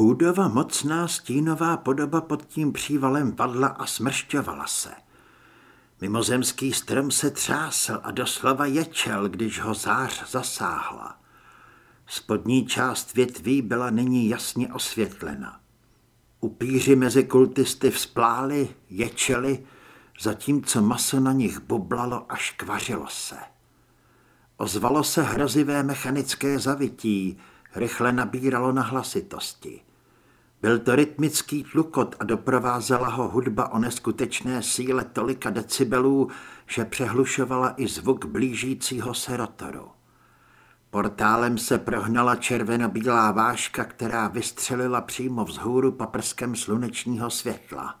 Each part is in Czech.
Hůdova mocná stínová podoba pod tím přívalem padla a smršťovala se. Mimozemský strom se třásl a doslova ječel, když ho zář zasáhla. Spodní část větví byla nyní jasně osvětlena. Upíři mezi kultisty vzpláli, ječeli, zatímco maso na nich bublalo a škvařilo se. Ozvalo se hrozivé mechanické zavití, rychle nabíralo na hlasitosti. Byl to rytmický tlukot a doprovázela ho hudba o neskutečné síle tolika decibelů, že přehlušovala i zvuk blížícího se rotoru. Portálem se prohnala červeno-bílá váška, která vystřelila přímo vzhůru paprskem slunečního světla.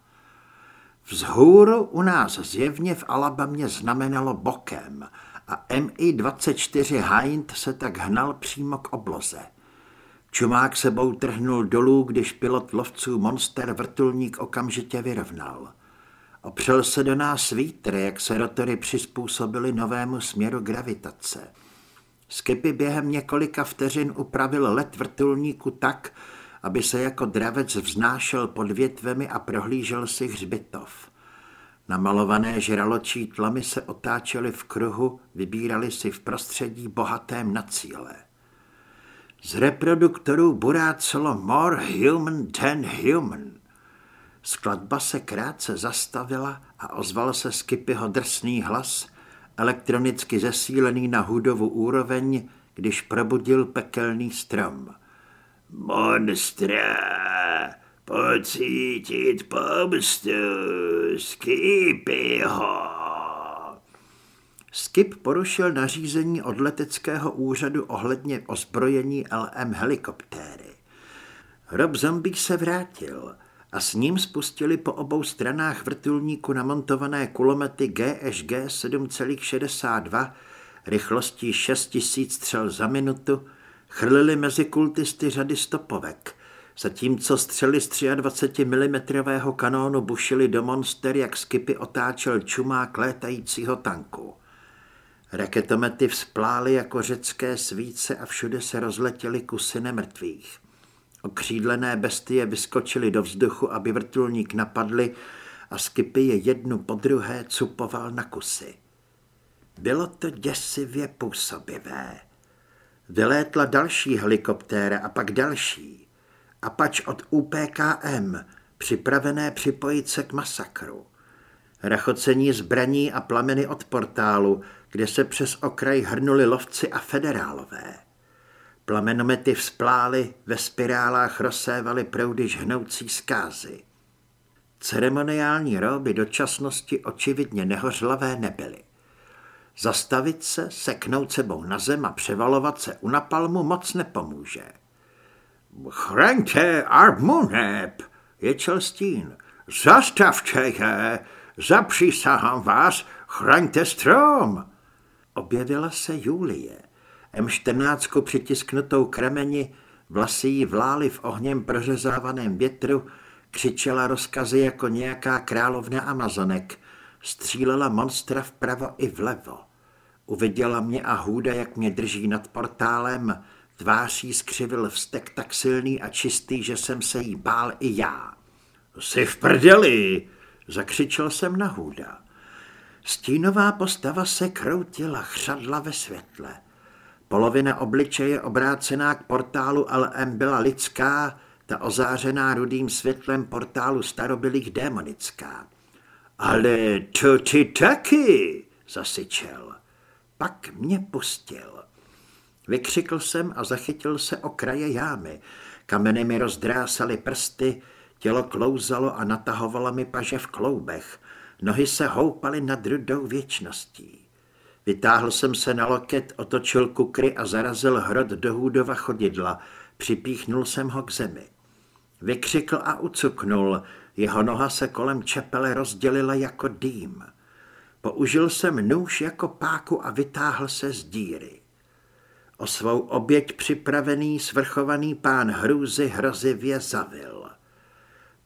Vzhůru u nás zjevně v Alabamě znamenalo bokem a MI-24 Hind se tak hnal přímo k obloze. Čumák sebou trhnul dolů, když pilot lovců Monster vrtulník okamžitě vyrovnal. Opřel se do nás vítr, jak se rotory přizpůsobily novému směru gravitace. Skipy během několika vteřin upravil let vrtulníku tak, aby se jako dravec vznášel pod větvemi a prohlížel si hřbitov. Namalované žraločí tlamy se otáčely v kruhu, vybírali si v prostředí bohatém na cíle. Z reproduktorů burácelo more human than human. Skladba se krátce zastavila a ozval se Skipyho drsný hlas, elektronicky zesílený na hudovu úroveň, když probudil pekelný strom. Monstra, pocítit pomstu, Skipyho. Skip porušil nařízení od leteckého úřadu ohledně ozbrojení LM helikoptéry. Rob Zombie se vrátil a s ním spustili po obou stranách vrtulníku namontované kulomety GSG 7,62 rychlostí 6000 střel za minutu, chrlili mezi kultisty řady stopovek, zatímco střely z 23 mm kanónu bušily do monster, jak Skipy otáčel čumák létajícího tanku. Raketomety vzplály jako řecké svíce a všude se rozletěly kusy nemrtvých. Okřídlené bestie vyskočily do vzduchu, aby vrtulník napadly a Skipy je jednu po druhé cupoval na kusy. Bylo to děsivě působivé. Vylétla další helikoptéra a pak další. A pač od UPKM, připravené připojit se k masakru. Rachocení zbraní a plameny od portálu, kde se přes okraj hrnuli lovci a federálové. Plamenomety vzplály, ve spirálách rozsévaly proudy žhnoucí zkázy. Ceremoniální roby dočasnosti očividně nehořlavé nebyly. Zastavit se, seknout sebou na zem a převalovat se u napalmu moc nepomůže. Chraňte Armuneb, ječel stín. Zastavte je, zapřísahám vás, chraňte strom. Objevila se Julie. M14 přitisknutou kremeni, vlasy jí vlály v ohněm prořezávaném větru, křičela rozkazy jako nějaká královna Amazonek, střílela monstra vpravo i vlevo. Uviděla mě a hůda, jak mě drží nad portálem, tváří skřivil vztek tak silný a čistý, že jsem se jí bál i já. Jsi v prdeli, zakřičel jsem na hůda. Stínová postava se kroutila, chřadla ve světle. Polovina obličeje obrácená k portálu LM byla lidská, ta ozářená rudým světlem portálu starobylých démonická. Ale to ty taky, zasyčel. Pak mě pustil. Vykřikl jsem a zachytil se o kraje jámy. Kameny mi rozdrásaly prsty, tělo klouzalo a natahovalo mi paže v kloubech. Nohy se houpaly nad rudou věčností. Vytáhl jsem se na loket, otočil kukry a zarazil hrot do hůdova chodidla. Připíchnul jsem ho k zemi. Vykřikl a ucuknul. Jeho noha se kolem čepele rozdělila jako dým. Použil jsem nůž jako páku a vytáhl se z díry. O svou oběť připravený svrchovaný pán hrůzy hrozivě zavil.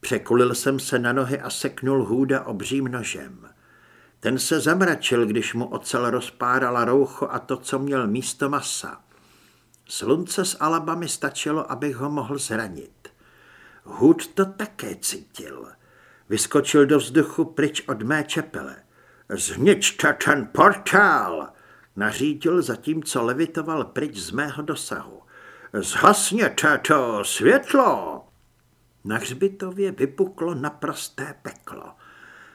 Překulil jsem se na nohy a seknul hůda obřím nožem. Ten se zamračil, když mu ocel rozpárala roucho a to, co měl místo masa. Slunce s alabami stačilo, abych ho mohl zranit. Hud to také cítil. Vyskočil do vzduchu pryč od mé čepele. Zničte ten portál, nařídil zatímco levitoval pryč z mého dosahu. Zhasněte to světlo! Na hřbitově vypuklo naprosté peklo.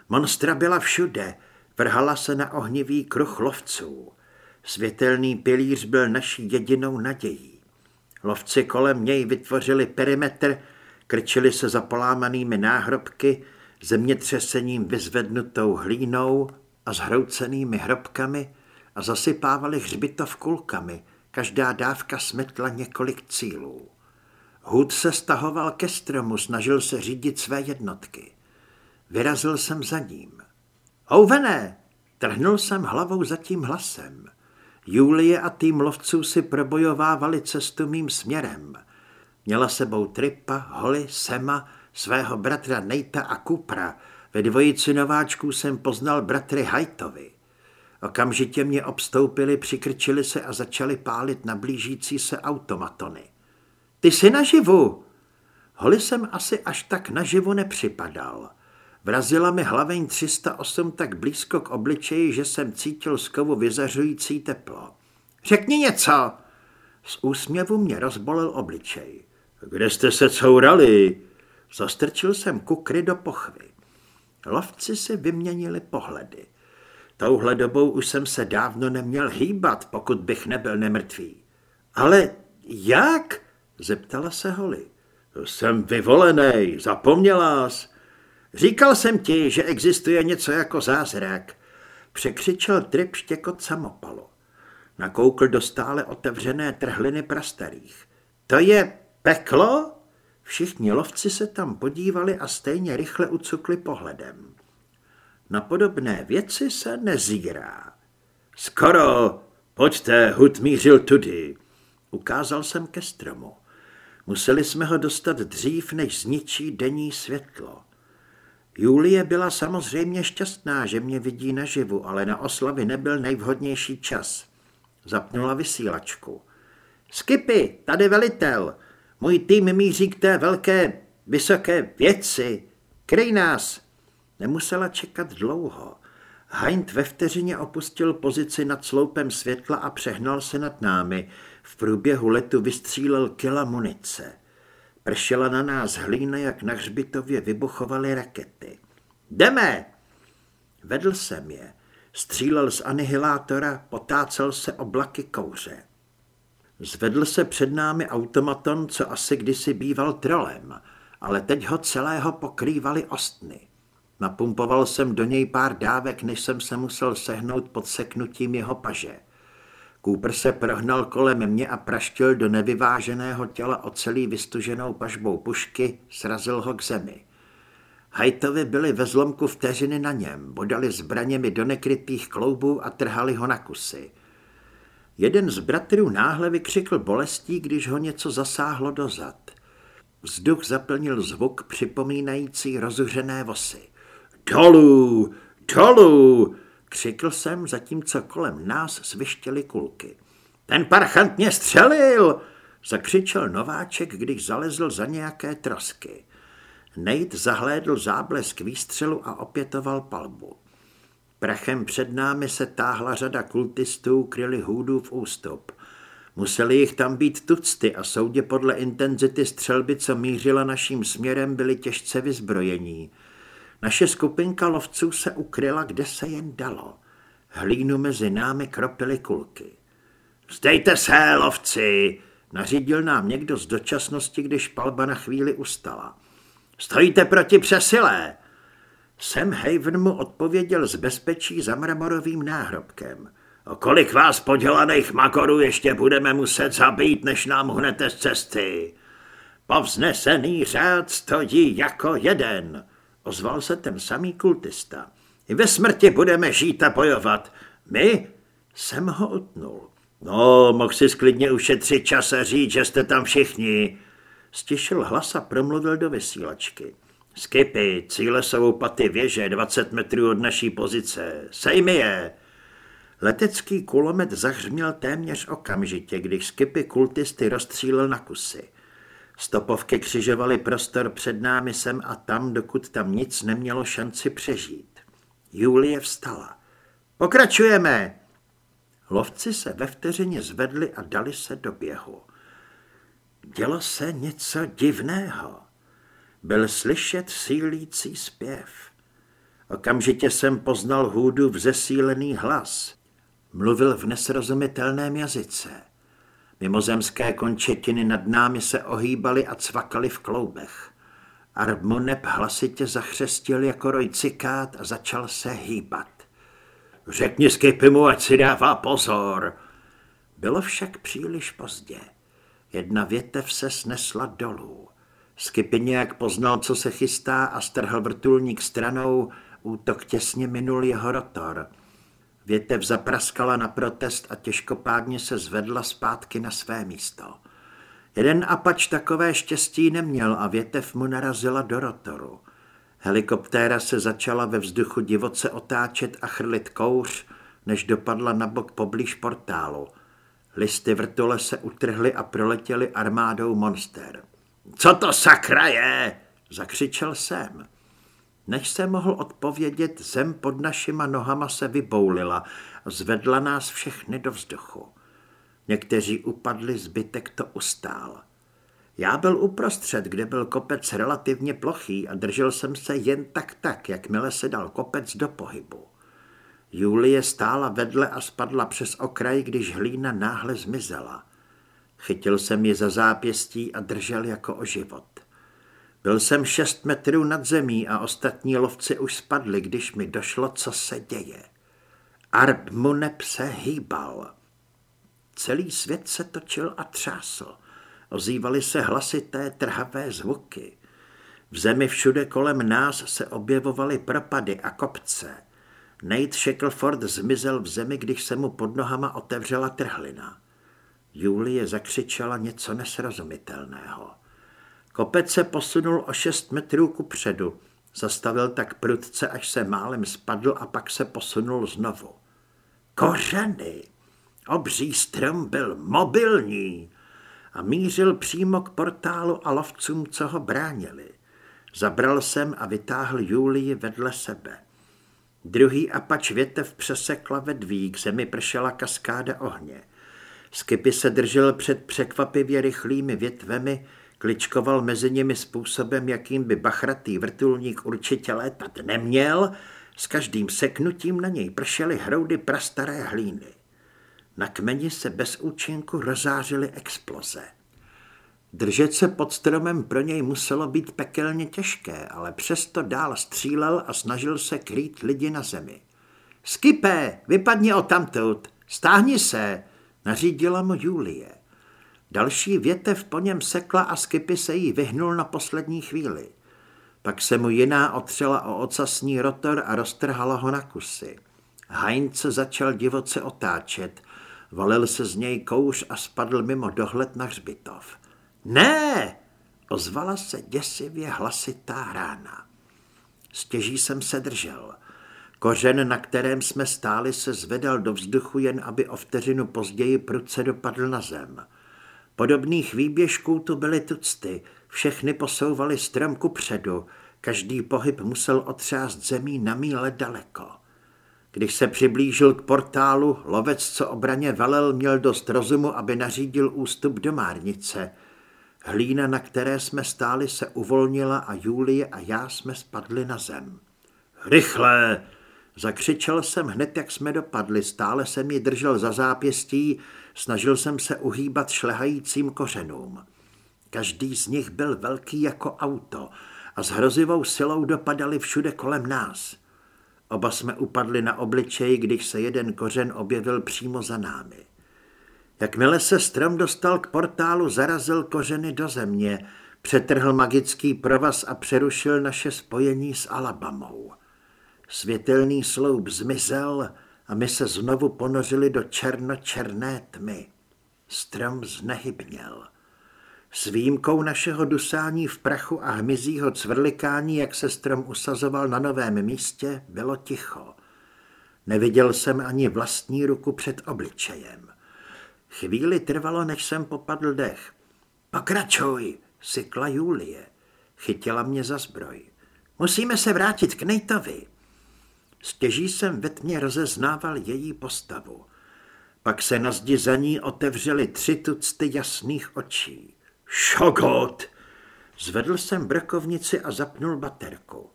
Monstra byla všude, vrhala se na ohnivý kruh lovců. Světelný pilíř byl naší jedinou nadějí. Lovci kolem něj vytvořili perimetr, krčili se za polámanými náhrobky, zemětřesením vyzvednutou hlínou a zhroucenými hrobkami a zasypávali hřbitov kulkami, každá dávka smetla několik cílů. Hud se stahoval ke stromu, snažil se řídit své jednotky. Vyrazil jsem za ním. Ouvené! Trhnul jsem hlavou za tím hlasem. Julie a tým lovců si probojovávali cestu mým směrem. Měla sebou Tripa, Holly, Sema, svého bratra Nejta a Kupra. Ve dvojici nováčků jsem poznal bratry Hajtovi. Okamžitě mě obstoupili, přikrčili se a začali pálit na blížící se automatony. Ty jsi naživu! Holi jsem asi až tak naživu nepřipadal. Vrazila mi hlaveň 308 tak blízko k obličeji, že jsem cítil z kovu vyzařující teplo. Řekni něco! Z úsměvu mě rozbolil obličej. Kde jste se courali? Zastrčil jsem kukry do pochvy. Lovci si vyměnili pohledy. Touhle dobou už jsem se dávno neměl hýbat, pokud bych nebyl nemrtvý. Ale jak? Zeptala se Holly. Jsem vyvolený, zapomněla jsi. Říkal jsem ti, že existuje něco jako zázrak. Překřičel Trip štěkot samopalu. Nakoukl do stále otevřené trhliny prastarých. To je peklo? Všichni lovci se tam podívali a stejně rychle ucukli pohledem. Na podobné věci se nezírá. Skoro, pojďte, hud mířil tudy. Ukázal jsem ke stromu. Museli jsme ho dostat dřív, než zničí denní světlo. Julie byla samozřejmě šťastná, že mě vidí naživu, ale na oslavy nebyl nejvhodnější čas. Zapnula vysílačku. Skipy, tady velitel. Můj tým míří k té velké, vysoké věci. Kryj nás. Nemusela čekat dlouho. Hind ve vteřině opustil pozici nad sloupem světla a přehnal se nad námi. V průběhu letu vystřílel kila munice. Pršela na nás hlína, jak na hřbitově vybuchovaly rakety. Jdeme! Vedl jsem je. Střílel z anihilátora, potácel se oblaky kouře. Zvedl se před námi automaton, co asi kdysi býval trolem, ale teď ho celého pokrývali ostny. Napumpoval jsem do něj pár dávek, než jsem se musel sehnout pod seknutím jeho paže. Cooper se prohnal kolem mě a praštil do nevyváženého těla ocelí vystuženou pažbou pušky, srazil ho k zemi. Hajtovi byli ve zlomku vteřiny na něm, bodali zbraněmi do nekrytých kloubů a trhali ho na kusy. Jeden z bratrů náhle vykřikl bolestí, když ho něco zasáhlo do zad. Vzduch zaplnil zvuk připomínající rozuřené vosy. Dolů! Dolů! Křikl jsem, zatímco kolem nás svištěly kulky. Ten parchant mě střelil! Zakřičel nováček, když zalezl za nějaké trosky. Nate zahlédl záblesk výstřelu a opětoval palbu. Prachem před námi se táhla řada kultistů, kryli hůdů v ústup. Museli jich tam být tucty a soudě podle intenzity střelby, co mířila naším směrem, byli těžce vyzbrojení. Naše skupinka lovců se ukryla, kde se jen dalo. Hlínu mezi námi kropily kulky. Vzdejte se, lovci! Nařídil nám někdo z dočasnosti, když palba na chvíli ustala. Stojíte proti přesilé! Sam Haven mu odpověděl z bezpečí za mramorovým náhrobkem. O kolik vás podělaných makorů ještě budeme muset zabít, než nám hnete z cesty? Povznesený řád stojí jako jeden ozval se ten samý kultista. I ve smrti budeme žít a bojovat. My? Jsem ho utnul. No, mohl si sklidně ušetřit čas a říct, že jste tam všichni. Stišil hlas a promluvil do vysílačky. Skipy, cíle jsou paty věže 20 metrů od naší pozice. Sejmi je. Letecký kulomet zahřměl téměř okamžitě, když Skipy kultisty rozstřílel na kusy. Stopovky křižovaly prostor před námi sem a tam, dokud tam nic nemělo šanci přežít. Julie vstala. Pokračujeme! Lovci se ve vteřině zvedli a dali se do běhu. Dělo se něco divného. Byl slyšet sílící zpěv. Okamžitě jsem poznal hůdu v zesílený hlas. Mluvil v nesrozumitelném jazyce. Mimozemské končetiny nad námi se ohýbaly a cvakaly v kloubech. Arbmonep hlasitě zachřestil jako roj cikát a začal se hýbat. Řekni Skipimu, ať si dává pozor. Bylo však příliš pozdě. Jedna větev se snesla dolů. Skipy nějak poznal, co se chystá a strhl vrtulník stranou, útok těsně minul jeho rotor. Větev zapraskala na protest a těžkopádně se zvedla zpátky na své místo. Jeden apač takové štěstí neměl a větev mu narazila do rotoru. Helikoptéra se začala ve vzduchu divoce otáčet a chrlit kouř, než dopadla na bok poblíž portálu. Listy vrtule se utrhly a proletěly armádou monster. Co to sakra je? Zakřičel jsem. Než se mohl odpovědět, zem pod našima nohama se vyboulila a zvedla nás všechny do vzduchu. Někteří upadli, zbytek to ustál. Já byl uprostřed, kde byl kopec relativně plochý a držel jsem se jen tak tak, jakmile se dal kopec do pohybu. Julie stála vedle a spadla přes okraj, když hlína náhle zmizela. Chytil jsem ji za zápěstí a držel jako o život. Byl jsem šest metrů nad zemí a ostatní lovci už spadli, když mi došlo, co se děje. Arb Munep se hýbal. Celý svět se točil a třásl. Ozývaly se hlasité, trhavé zvuky. V zemi všude kolem nás se objevovaly propady a kopce. Nate Shackleford zmizel v zemi, když se mu pod nohama otevřela trhlina. Julie zakřičela něco nesrozumitelného. Kopec se posunul o šest metrů ku předu. Zastavil tak prudce, až se málem spadl a pak se posunul znovu. Kořeny! Obří strom byl mobilní a mířil přímo k portálu a lovcům, co ho bránili. Zabral jsem a vytáhl Julii vedle sebe. Druhý apač větev přesekla vedví, k zemi pršela kaskáda ohně. Skipy se držel před překvapivě rychlými větvemi, kličkoval mezi nimi způsobem, jakým by bachratý vrtulník určitě létat neměl, s každým seknutím na něj pršely hroudy prastaré hlíny. Na kmeni se bez účinku rozářily exploze. Držet se pod stromem pro něj muselo být pekelně těžké, ale přesto dál střílel a snažil se krýt lidi na zemi. Skipé, vypadni o tamtud, stáhni se, nařídila mu Julie. Další větev po něm sekla a Skipy se jí vyhnul na poslední chvíli. Pak se mu jiná otřela o ocasní rotor a roztrhala ho na kusy. Heinz začal divoce otáčet, valil se z něj kouř a spadl mimo dohled na hřbitov. Ne! Ozvala se děsivě hlasitá rána. Stěží jsem se držel. Kořen, na kterém jsme stáli, se zvedal do vzduchu, jen aby o vteřinu později prudce dopadl na zem. Podobných výběžků tu byly tucty, všechny posouvaly strom ku předu, každý pohyb musel otřást zemí na míle daleko. Když se přiblížil k portálu, lovec, co obraně velel, měl dost rozumu, aby nařídil ústup do márnice. Hlína, na které jsme stáli, se uvolnila a Julie a já jsme spadli na zem. Rychle! Zakřičel jsem hned, jak jsme dopadli, stále jsem ji držel za zápěstí, snažil jsem se uhýbat šlehajícím kořenům. Každý z nich byl velký jako auto a s hrozivou silou dopadali všude kolem nás. Oba jsme upadli na obličej, když se jeden kořen objevil přímo za námi. Jakmile se strom dostal k portálu, zarazil kořeny do země, přetrhl magický provaz a přerušil naše spojení s Alabamou. Světelný sloup zmizel a my se znovu ponořili do černočerné tmy. Strom znehybněl. S výjimkou našeho dusání v prachu a hmyzího cvrlikání, jak se strom usazoval na novém místě, bylo ticho. Neviděl jsem ani vlastní ruku před obličejem. Chvíli trvalo, než jsem popadl dech. Pokračuj, sykla Julie. Chytila mě za zbroj. Musíme se vrátit k Nejtovi. Stěží jsem ve tmě rozeznával její postavu. Pak se na zdi za ní otevřely tři tucty jasných očí. Šogot! Zvedl jsem brkovnici a zapnul baterku.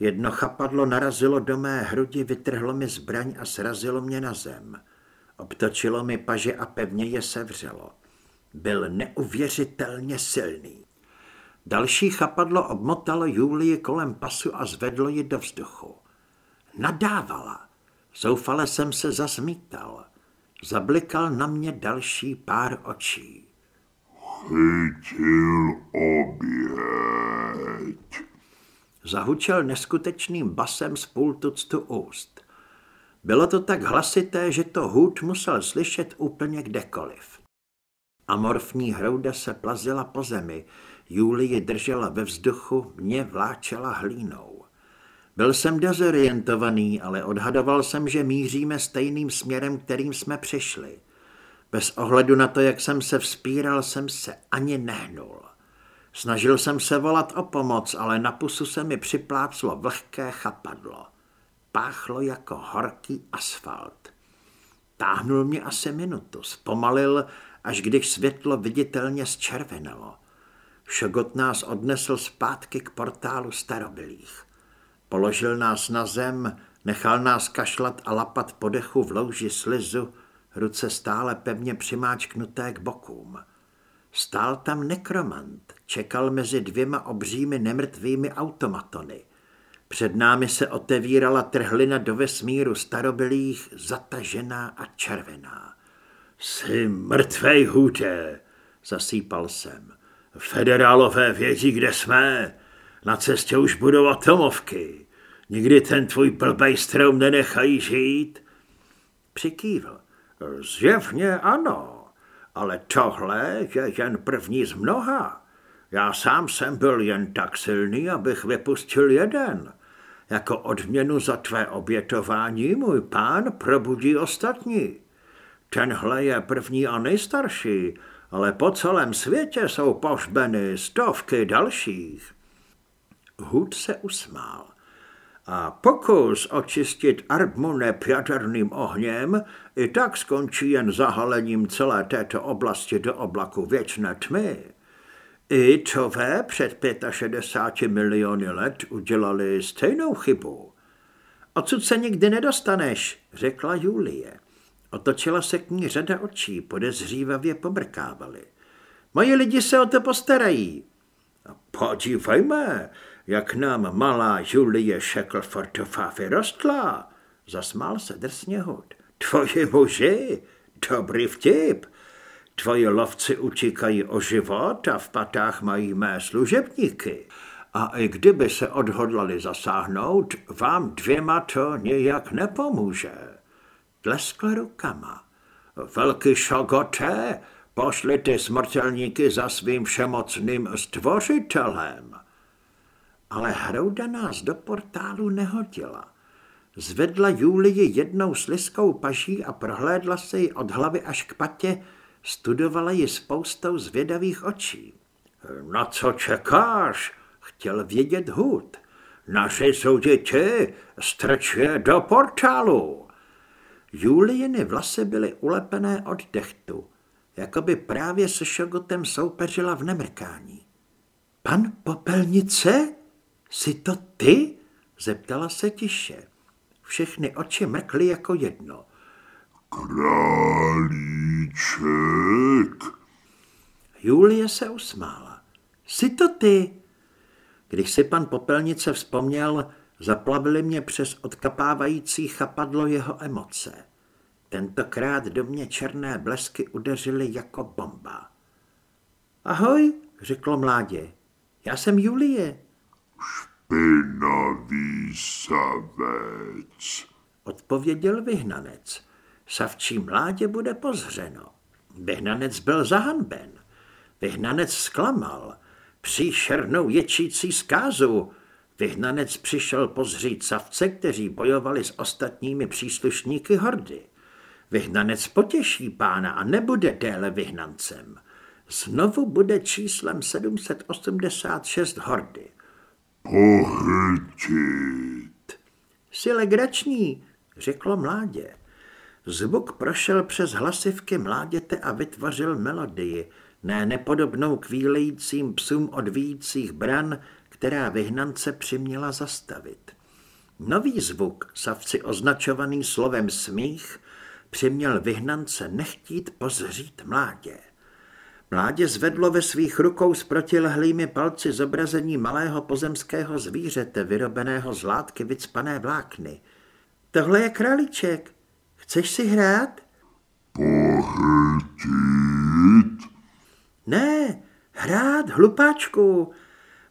Jedno chapadlo narazilo do mé hrudi, vytrhlo mi zbraň a srazilo mě na zem. Obtočilo mi paže a pevně je sevřelo. Byl neuvěřitelně silný. Další chapadlo obmotalo Julii kolem pasu a zvedlo ji do vzduchu. Nadávala. Zoufale jsem se zazmítal. Zablikal na mě další pár očí. Chytil oběť. Zahučel neskutečným basem z půl tuctu úst. Bylo to tak hlasité, že to hůd musel slyšet úplně kdekoliv. Amorfní hrouda se plazila po zemi, Julie držela ve vzduchu, mě vláčela hlínou. Byl jsem dezorientovaný, ale odhadoval jsem, že míříme stejným směrem, kterým jsme přišli. Bez ohledu na to, jak jsem se vzpíral, jsem se ani nehnul. Snažil jsem se volat o pomoc, ale na pusu se mi připláclo vlhké chapadlo. Páchlo jako horký asfalt. Táhnul mě asi minutu, zpomalil, až když světlo viditelně zčervenalo. Šogot nás odnesl zpátky k portálu starobylých. Položil nás na zem, nechal nás kašlat a lapat po dechu v louži slizu, ruce stále pevně přimáčknuté k bokům. Stál tam nekromant, čekal mezi dvěma obřími nemrtvými automatony. Před námi se otevírala trhlina do vesmíru starobylých, zatažená a červená. Jsi mrtvej, hůte, zasýpal jsem. Federálové vědí, kde jsme. Na cestě už budou atomovky. Nikdy ten tvůj blbej strom nenechají žít? Přikývl. Zjevně ano, ale tohle je jen první z mnoha. Já sám jsem byl jen tak silný, abych vypustil jeden. Jako odměnu za tvé obětování můj pán probudí ostatní. Tenhle je první a nejstarší, ale po celém světě jsou pohřbeny stovky dalších. Hud se usmál. A pokus očistit Arbmune jaderným ohněm i tak skončí jen zahalením celé této oblasti do oblaku věčné tmy. I Čové před 65 miliony let udělali stejnou chybu. Odsud se nikdy nedostaneš, řekla Julie. Otočila se k ní řada očí, podezřívavě pomrkávali. Moji lidi se o to postarají. Podívejme, jak nám malá Julie Shacklefordová vyrostla, zasmál se drsně hod. Tvoji muži, dobrý vtip. Tvoji lovci utíkají o život a v patách mají mé služebníky. A i kdyby se odhodlali zasáhnout, vám dvěma to nějak nepomůže. Tleskl rukama. Velký šogoté, pošli ty smrtelníky za svým všemocným stvořitelem ale Hrouda nás do portálu nehodila. Zvedla Julii jednou sliskou paží a prohlédla se ji od hlavy až k patě, studovala ji spoustou zvědavých očí. Na co čekáš? Chtěl vědět hud. Naše jsou děti, strč je do portálu. Julijiny vlasy byly ulepené od dechtu, jako by právě se šogotem soupeřila v nemrkání. Pan Popelnice? Jsi to ty? Zeptala se tiše. Všechny oči mrkly jako jedno. Králíček. Julie se usmála. Jsi to ty? Když si pan Popelnice vzpomněl, zaplavily mě přes odkapávající chapadlo jeho emoce. Tentokrát do mě černé blesky udeřily jako bomba. Ahoj, řeklo mládě. Já jsem Julie. Špinavý savec. Odpověděl vyhnanec. Savčí mládě bude pozřeno. Vyhnanec byl zahanben. Vyhnanec zklamal. Příšernou ječící zkázu. Vyhnanec přišel pozřít savce, kteří bojovali s ostatními příslušníky hordy. Vyhnanec potěší pána a nebude déle vyhnancem. Znovu bude číslem 786 hordy. Pohltit. Jsi legrační, řeklo mládě. Zvuk prošel přes hlasivky mláděte a vytvořil melodii, ne nepodobnou kvílejícím psům odvíjících bran, která vyhnance přiměla zastavit. Nový zvuk, savci označovaný slovem smích, přiměl vyhnance nechtít pozřít mládě. Mládě zvedlo ve svých rukou s protilehlými palci zobrazení malého pozemského zvířete, vyrobeného z látky vycpané vlákny. Tohle je králíček. Chceš si hrát? Pohltit. Ne, hrát, hlupáčku.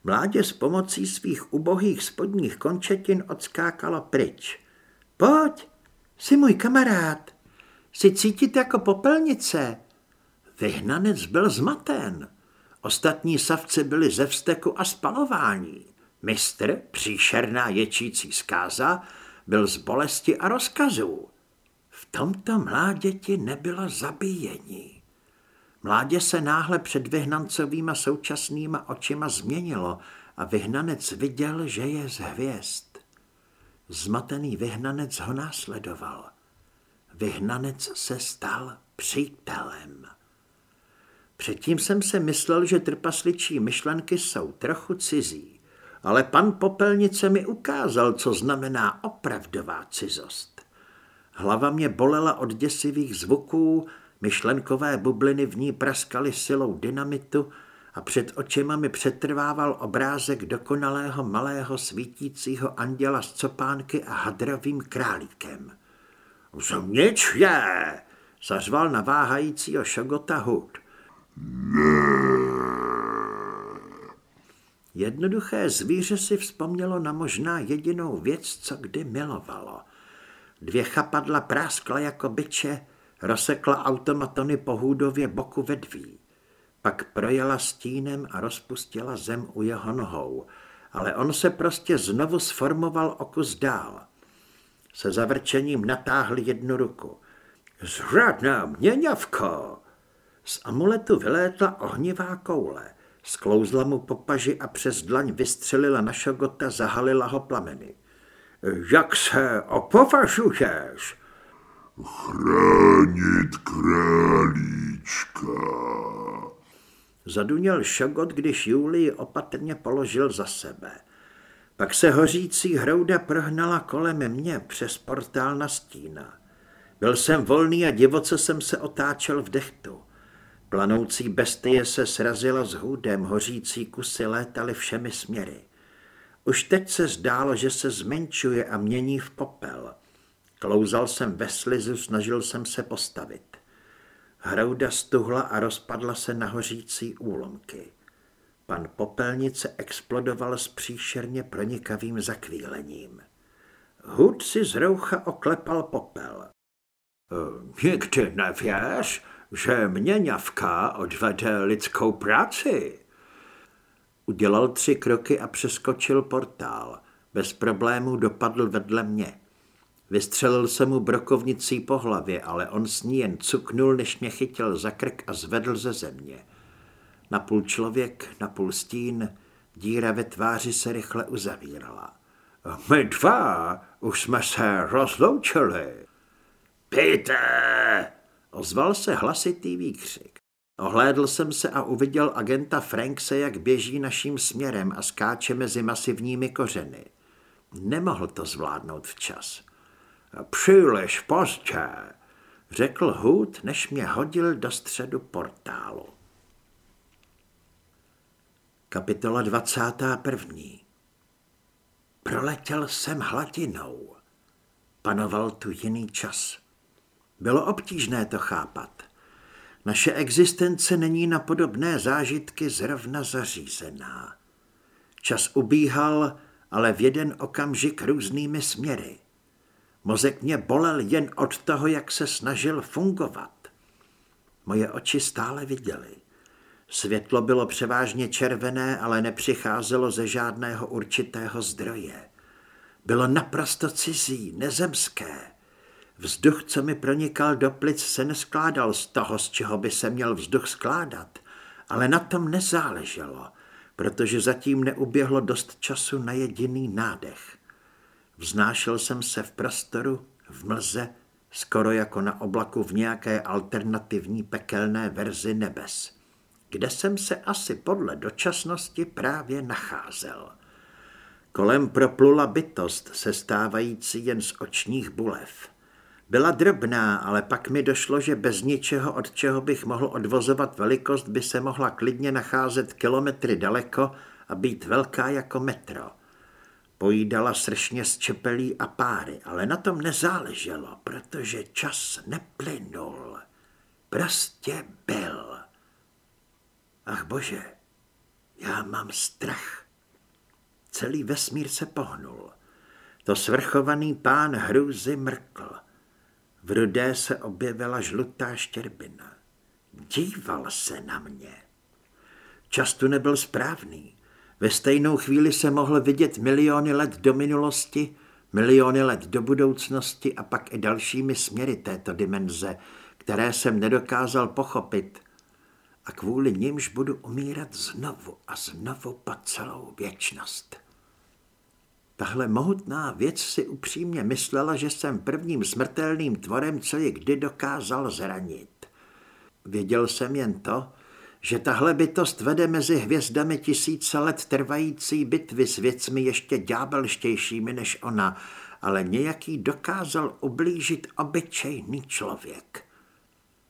Mládě s pomocí svých ubohých spodních končetin odskákalo pryč. Pojď, jsi můj kamarád. Jsi cítit jako popelnice. Vyhnanec byl zmaten. Ostatní savci byli ze vsteku a spalování. Mistr, příšerná ječící zkáza, byl z bolesti a rozkazů. V tomto mláděti nebylo zabíjení. Mládě se náhle před vyhnancovýma současnýma očima změnilo a vyhnanec viděl, že je z hvězd. Zmatený vyhnanec ho následoval. Vyhnanec se stal přítelem. Předtím jsem se myslel, že trpasličí myšlenky jsou trochu cizí, ale pan Popelnice mi ukázal, co znamená opravdová cizost. Hlava mě bolela od děsivých zvuků, myšlenkové bubliny v ní praskaly silou dynamitu a před očima mi přetrvával obrázek dokonalého malého svítícího anděla z copánky a hadrovým králíkem. Změč je, zařval na váhajícího šogota hud. Jednoduché zvíře si vzpomnělo na možná jedinou věc, co kdy milovalo. Dvě chapadla práskla jako byče, rozsekla automatony po hůdově boku vedví. Pak projela stínem a rozpustila zem u jeho nohou, ale on se prostě znovu sformoval o kus dál. Se zavrčením natáhl jednu ruku. Zřádná měňavko! Z amuletu vylétla ohnivá koule. Sklouzla mu po paži a přes dlaň vystřelila na šogota, zahalila ho plameny. Jak se opovažuješ? Chránit králíčka. Zaduněl šogot, když Julii opatrně položil za sebe. Pak se hořící hrouda prohnala kolem mě přes portál na stína. Byl jsem volný a divoce jsem se otáčel v dechtu. Planoucí bestie se srazila s hůdem, hořící kusy létaly všemi směry. Už teď se zdálo, že se zmenšuje a mění v popel. Klouzal jsem ve slizu, snažil jsem se postavit. Hrouda stuhla a rozpadla se na hořící úlomky. Pan Popelnice explodoval s příšerně pronikavým zakvílením. Hud si z roucha oklepal popel. Nikdy nevěř, že měňavka odvede lidskou práci. Udělal tři kroky a přeskočil portál. Bez problémů dopadl vedle mě. Vystřelil se mu brokovnicí po hlavě, ale on s ní jen cuknul, než mě chytil za krk a zvedl ze země. Napůl člověk, napůl stín, díra ve tváři se rychle uzavírala. My dva už jsme se rozloučili. Peter! Ozval se hlasitý výkřik. Ohlédl jsem se a uviděl agenta Frankse, jak běží naším směrem a skáče mezi masivními kořeny. Nemohl to zvládnout včas. Příliš pozdě, řekl Hood, než mě hodil do středu portálu. Kapitola 21. Proletěl jsem hladinou. Panoval tu jiný čas. Bylo obtížné to chápat. Naše existence není na podobné zážitky zrovna zařízená. Čas ubíhal, ale v jeden okamžik různými směry. Mozek mě bolel jen od toho, jak se snažil fungovat. Moje oči stále viděly. Světlo bylo převážně červené, ale nepřicházelo ze žádného určitého zdroje. Bylo naprosto cizí, nezemské. Vzduch, co mi pronikal do plic, se neskládal z toho, z čeho by se měl vzduch skládat, Ale na tom nezáleželo, protože zatím neuběhlo dost času na jediný nádech. Vznášel jsem se v prostoru, v mlze, skoro jako na oblaku v nějaké alternativní pekelné verzi nebes, kde jsem se asi podle dočasnosti právě nacházel. Kolem proplula bytost, sestávající jen z očních bulev. Byla drobná, ale pak mi došlo, že bez ničeho, od čeho bych mohl odvozovat velikost, by se mohla klidně nacházet kilometry daleko a být velká jako metro. Pojídala sršně z čepelí a páry, ale na tom nezáleželo, protože čas neplynul. Prostě byl. Ach bože, já mám strach. Celý vesmír se pohnul. To svrchovaný pán hrůzy mrkl. V rudé se objevila žlutá štěrbina. Díval se na mě. Čas tu nebyl správný. Ve stejnou chvíli se mohl vidět miliony let do minulosti, miliony let do budoucnosti a pak i dalšími směry této dimenze, které jsem nedokázal pochopit a kvůli nimž budu umírat znovu a znovu po celou věčnost. Tahle mohutná věc si upřímně myslela, že jsem prvním smrtelným tvorem, co ji kdy dokázal zranit. Věděl jsem jen to, že tahle bytost vede mezi hvězdami tisíce let trvající bitvy s věcmi ještě ďábelštějšími než ona, ale nějaký dokázal ublížit obyčejný člověk.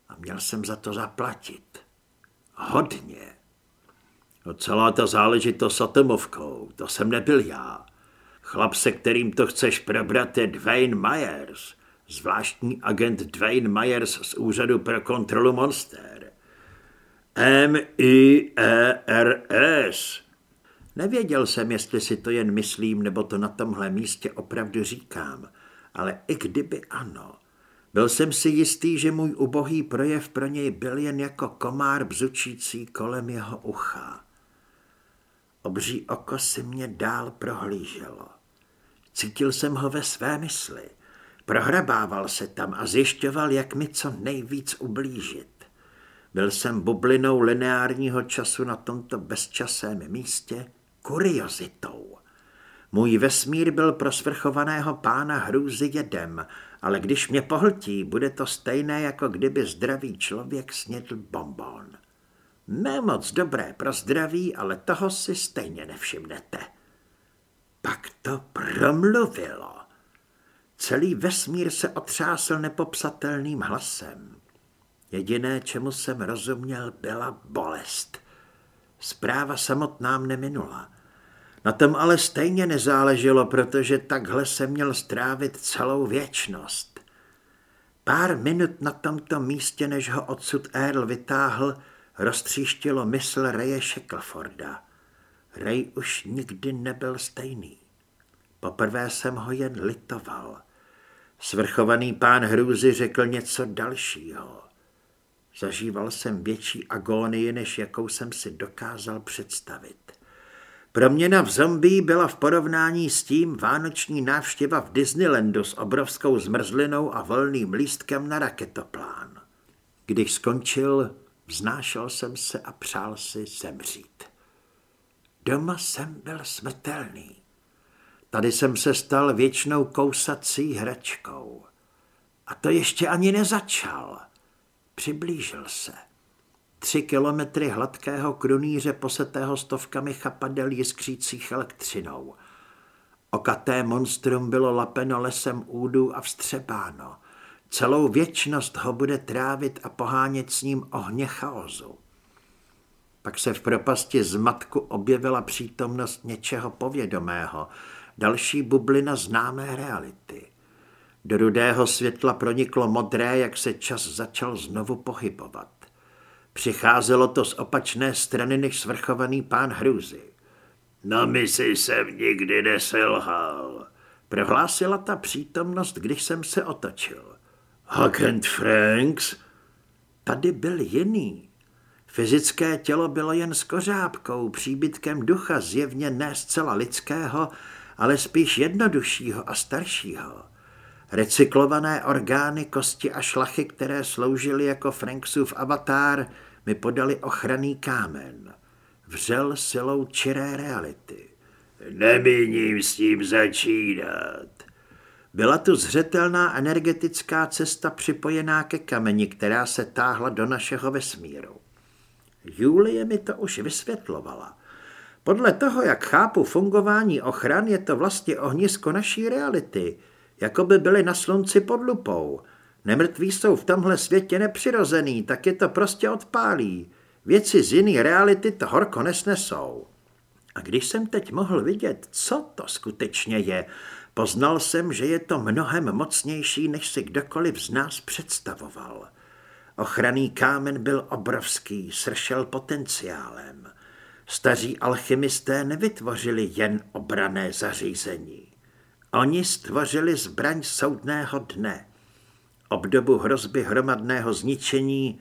A měl jsem za to zaplatit. Hodně. No celá ta záležitost s atomovkou, to jsem nebyl já. Chlap, se kterým to chceš probrat, je Dwayne Myers, zvláštní agent Dwayne Myers z Úřadu pro kontrolu monster. M-I-E-R-S. Nevěděl jsem, jestli si to jen myslím, nebo to na tomhle místě opravdu říkám, ale i kdyby ano, byl jsem si jistý, že můj ubohý projev pro něj byl jen jako komár bzučící kolem jeho ucha. Obří oko si mě dál prohlíželo. Cítil jsem ho ve své mysli. Prohrabával se tam a zjišťoval, jak mi co nejvíc ublížit. Byl jsem bublinou lineárního času na tomto bezčasém místě, kuriozitou. Můj vesmír byl pro svrchovaného pána hrůzy jedem, ale když mě pohltí, bude to stejné, jako kdyby zdravý člověk snědl bonbon. Nemoc dobré pro zdraví, ale toho si stejně nevšimnete. Pak to promluvilo. Celý vesmír se otřásl nepopsatelným hlasem. Jediné, čemu jsem rozuměl, byla bolest. Zpráva samotná mne neminula. Na tom ale stejně nezáleželo, protože takhle se měl strávit celou věčnost. Pár minut na tomto místě, než ho odsud Earl vytáhl, roztříštilo mysl Reje Shackleforda. Ray už nikdy nebyl stejný. Poprvé jsem ho jen litoval. Svrchovaný pán hrůzy řekl něco dalšího. Zažíval jsem větší agónii, než jakou jsem si dokázal představit. Proměna v zombie byla v porovnání s tím vánoční návštěva v Disneylandu s obrovskou zmrzlinou a volným lístkem na raketoplán. Když skončil, vznášel jsem se a přál si zemřít. Doma jsem byl smrtelný. Tady jsem se stal věčnou kousací hračkou. A to ještě ani nezačal. Přiblížil se. Tři kilometry hladkého krunýře posetého stovkami chapadel jiskřících elektřinou. Okaté monstrum bylo lapeno lesem údů a vstřebáno. Celou věčnost ho bude trávit a pohánět s ním ohně chaosu. Pak se v propasti zmatku objevila přítomnost něčeho povědomého, další bublina známé reality. Do rudého světla proniklo modré, jak se čas začal znovu pohybovat. Přicházelo to z opačné strany než svrchovaný pán hrůzy. Na misi jsem nikdy neselhal, prohlásila ta přítomnost, když jsem se otočil. Agent Franks? Tady byl jiný. Fyzické tělo bylo jen skořápkou, příbytkem ducha zjevně ne zcela lidského, ale spíš jednoduššího a staršího. Recyklované orgány, kosti a šlachy, které sloužily jako Franksův avatar, mi podali ochranný kámen. Vřel silou čiré reality. Nemíním s tím začínat. Byla tu zřetelná energetická cesta připojená ke kameni, která se táhla do našeho vesmíru. Julie mi to už vysvětlovala. Podle toho, jak chápu fungování ochran, je to vlastně ohnisko naší reality, jako by byly na slunci pod lupou. Nemrtví jsou v tomhle světě nepřirozený, tak je to prostě odpálí. Věci z jiné reality to horko nesnesou. A když jsem teď mohl vidět, co to skutečně je, poznal jsem, že je to mnohem mocnější, než si kdokoliv z nás představoval. Ochranný kámen byl obrovský, sršel potenciálem. Staří alchymisté nevytvořili jen obrané zařízení. Oni stvořili zbraň soudného dne. Obdobu hrozby hromadného zničení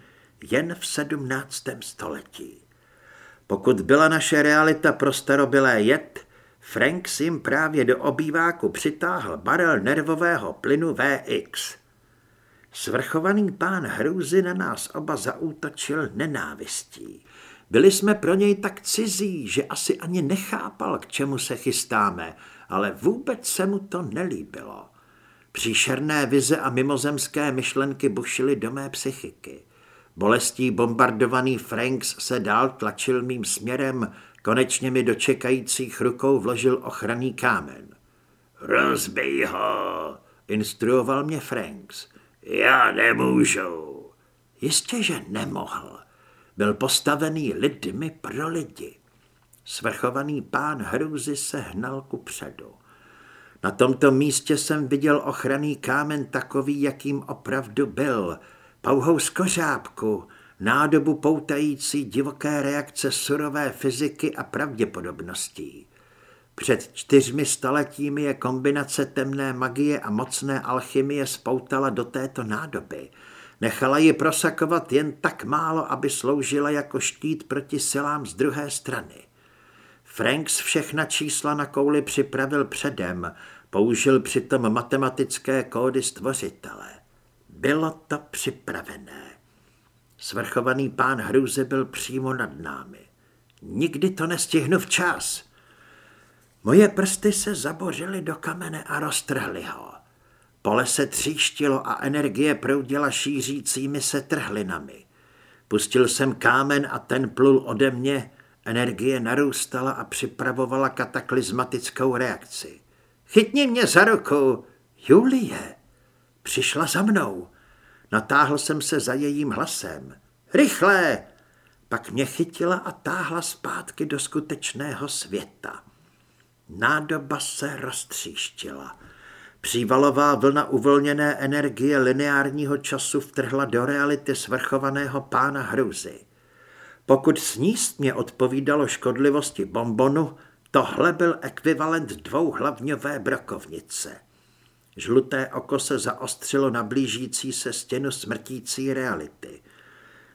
jen v sedmnáctém století. Pokud byla naše realita pro starobylé jed, Frank jim právě do obýváku přitáhl barel nervového plynu VX. Svrchovaný pán hrůzy na nás oba zaútočil nenávistí. Byli jsme pro něj tak cizí, že asi ani nechápal, k čemu se chystáme, ale vůbec se mu to nelíbilo. Příšerné vize a mimozemské myšlenky bušily do mé psychiky. Bolestí bombardovaný Franks se dál tlačil mým směrem, konečně mi do čekajících rukou vložil ochranný kámen. Rozbij ho, instruoval mě Franks. Já nemůžu. Jistě, že nemohl. Byl postavený lidmi pro lidi. Svrchovaný pán hrůzy se hnal ku předu. Na tomto místě jsem viděl ochranný kámen takový, jakým opravdu byl. Pouhou skořápku, nádobu poutající divoké reakce surové fyziky a pravděpodobností. Před čtyřmi staletími je kombinace temné magie a mocné alchymie spoutala do této nádoby. Nechala ji prosakovat jen tak málo, aby sloužila jako štít proti silám z druhé strany. Franks všechna čísla na kouli připravil předem, použil přitom matematické kódy stvořitele. Bylo to připravené. Svrchovaný pán hrůzy byl přímo nad námi. Nikdy to nestihnu včas. Moje prsty se zabořily do kamene a roztrhly ho. Pole se tříštilo a energie proudila šířícími se trhlinami. Pustil jsem kámen a ten plul ode mě, energie narůstala a připravovala kataklizmatickou reakci. Chytni mě za ruku! Julie! Přišla za mnou. Natáhl jsem se za jejím hlasem. Rychle! Pak mě chytila a táhla zpátky do skutečného světa. Nádoba se roztříštila. Přívalová vlna uvolněné energie lineárního času vtrhla do reality svrchovaného pána hruzy. Pokud sníst mě odpovídalo škodlivosti bombonu, tohle byl ekvivalent dvouhlavňové brokovnice. Žluté oko se zaostřilo na blížící se stěnu smrtící reality.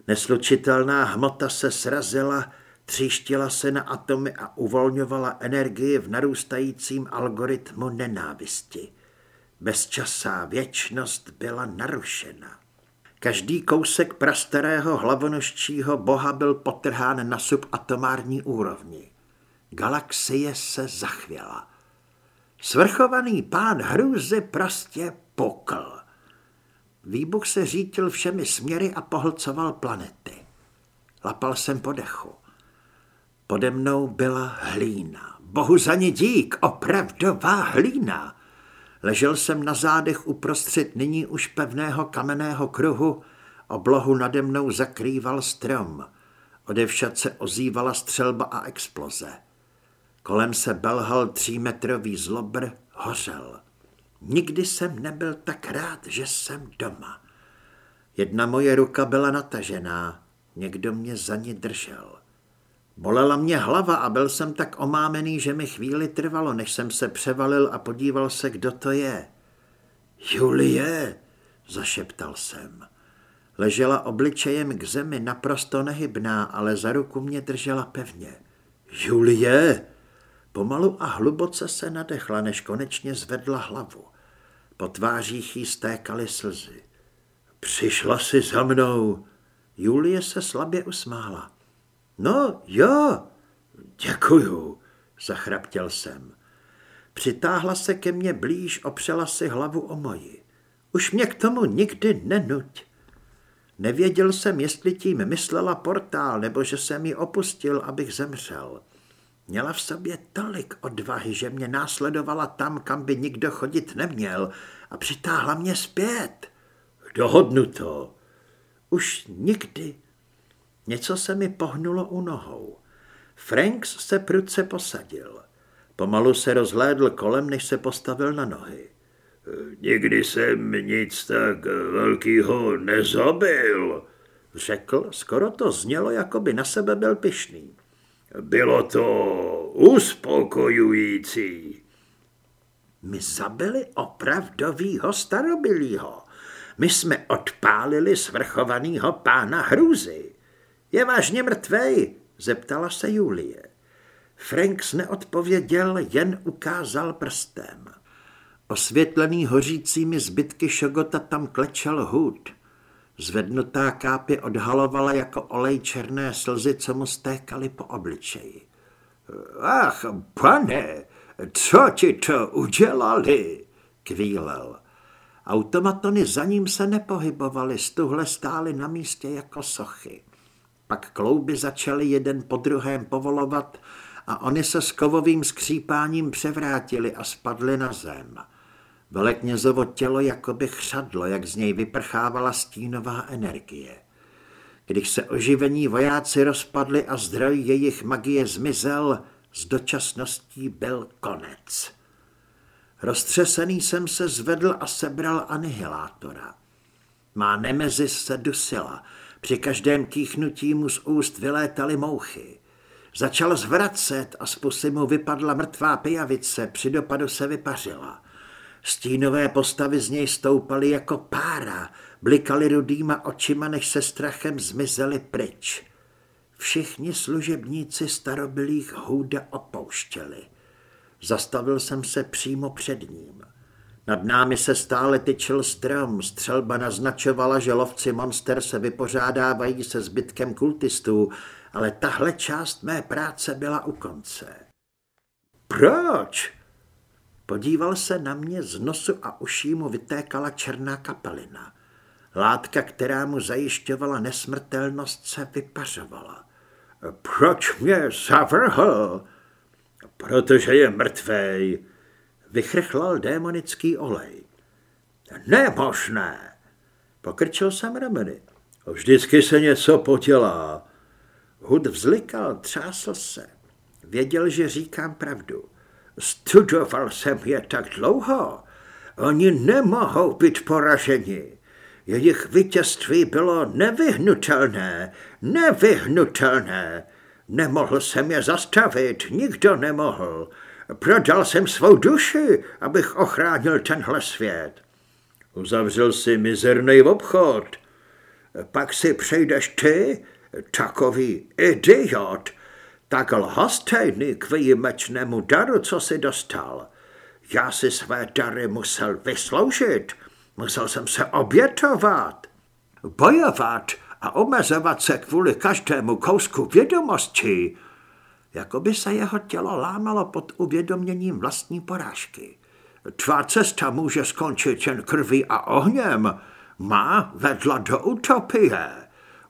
Neslučitelná hmota se srazila, tříštila se na atomy a uvolňovala energii v narůstajícím algoritmu nenávisti. Bezčasá věčnost byla narušena. Každý kousek prastarého hlavonožčího boha byl potrhán na subatomární úrovni. Galaxie se zachvěla. Svrchovaný pán hrůzy prostě pokl. Výbuch se řítil všemi směry a pohlcoval planety. Lapal jsem po dechu. Pode mnou byla hlína. Bohu za ní dík, opravdová hlína. Ležel jsem na zádech uprostřed nyní už pevného kamenného kruhu, oblohu nade mnou zakrýval strom. Odevšad se ozývala střelba a exploze. Kolem se belhal třímetrový zlobr, hořel. Nikdy jsem nebyl tak rád, že jsem doma. Jedna moje ruka byla natažená, někdo mě za ní držel. Bolela mě hlava a byl jsem tak omámený, že mi chvíli trvalo, než jsem se převalil a podíval se, kdo to je. Julie, zašeptal jsem. Ležela obličejem k zemi, naprosto nehybná, ale za ruku mě držela pevně. Julie! Pomalu a hluboce se nadechla, než konečně zvedla hlavu. Po tvářích jí stékaly slzy. Přišla si za mnou. Julie se slabě usmála. No, jo, děkuju, zachraptěl jsem. Přitáhla se ke mně blíž, opřela si hlavu o moji. Už mě k tomu nikdy nenuť. Nevěděl jsem, jestli tím myslela portál, nebo že jsem ji opustil, abych zemřel. Měla v sobě tolik odvahy, že mě následovala tam, kam by nikdo chodit neměl a přitáhla mě zpět. Dohodnu to. Už nikdy. Něco se mi pohnulo u nohou. Franks se prudce posadil. Pomalu se rozhlédl kolem, než se postavil na nohy. Nikdy jsem nic tak velkýho nezabil, řekl, skoro to znělo, jako by na sebe byl pyšný. Bylo to uspokojující. My zabili opravdovýho starobilýho. My jsme odpálili svrchovanýho pána hrůzy. Je vážně mrtvej? zeptala se Julie. Franks neodpověděl, jen ukázal prstem. Osvětlený hořícími zbytky šogota tam klečel hůd. Zvednutá kápě odhalovala jako olej černé slzy, co mu stékaly po obličeji. Ach, pane, co ti to udělali? kvílel. Automatony za ním se nepohybovaly, stuhle stály na místě jako sochy. Pak klouby začaly jeden po druhém povolovat a oni se s kovovým skřípáním převrátili a spadli na zem. Veleknězovo tělo jakoby chřadlo, jak z něj vyprchávala stínová energie. Když se oživení vojáci rozpadli a zdroj jejich magie zmizel, s dočasností byl konec. Roztřesený jsem se zvedl a sebral anihilátora. Má nemezis se dusila. Při každém kýchnutí mu z úst vylétaly mouchy. Začal zvracet a z pusy mu vypadla mrtvá pijavice, při dopadu se vypařila. Stínové postavy z něj stoupaly jako pára, blikaly rudýma očima, než se strachem zmizely pryč. Všichni služebníci starobilých hůda opouštěli. Zastavil jsem se přímo před ním. Nad námi se stále tyčil strom, střelba naznačovala, že lovci monster se vypořádávají se zbytkem kultistů, ale tahle část mé práce byla u konce. Proč? Podíval se na mě, z nosu a uší mu vytékala černá kapelina. Látka, která mu zajišťovala nesmrtelnost, se vypařovala. Proč mě zavrhl? Protože je mrtvej, vychrchlal démonický olej. Nemožné. Pokrčil jsem rameny. Vždycky se něco podělá. Hud vzlikal, třásl se. Věděl, že říkám pravdu. Studoval jsem je tak dlouho. Oni nemohou být poraženi. Jejich vítězství bylo nevyhnutelné, nevyhnutelné. Nemohl jsem je zastavit, nikdo nemohl. Prodal jsem svou duši, abych ochránil tenhle svět. Uzavřel si mizerný obchod. Pak si přejdeš ty, takový idiot, tak lhostejný k výjimečnému daru, co si dostal. Já si své dary musel vysloužit, musel jsem se obětovat, bojovat a omezovat se kvůli každému kousku vědomosti. Jakoby se jeho tělo lámalo pod uvědoměním vlastní porážky. Tvá cesta může skončit jen krví a ohněm. Má vedla do utopie.